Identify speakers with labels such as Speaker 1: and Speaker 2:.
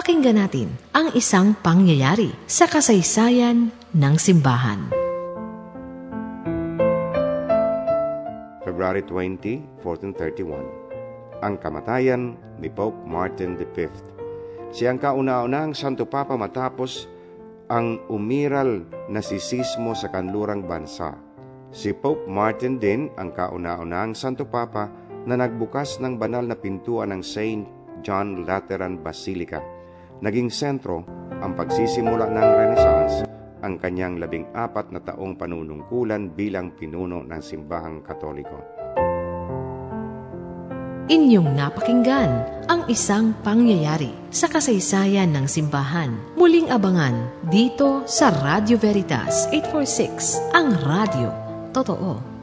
Speaker 1: Pakinggan natin ang isang pangyayari sa kasaysayan ng simbahan.
Speaker 2: February 20, 1431 Ang kamatayan ni Pope Martin V. Siya ang kauna-unahang Santo Papa matapos ang umiral na sisismo sa kanlurang bansa. Si Pope Martin din ang kauna-unahang Santo Papa na nagbukas ng banal na pintuan ng St. John Lateran Basilica. Naging sentro ang pagsisimula ng Renaissance ang kanyang labing apat na taong panunungkulan bilang pinuno ng simbahang katoliko.
Speaker 1: Inyong napakinggan ang isang pangyayari sa kasaysayan ng simbahan. Muling abangan dito sa Radio Veritas 846, ang radio. Totoo.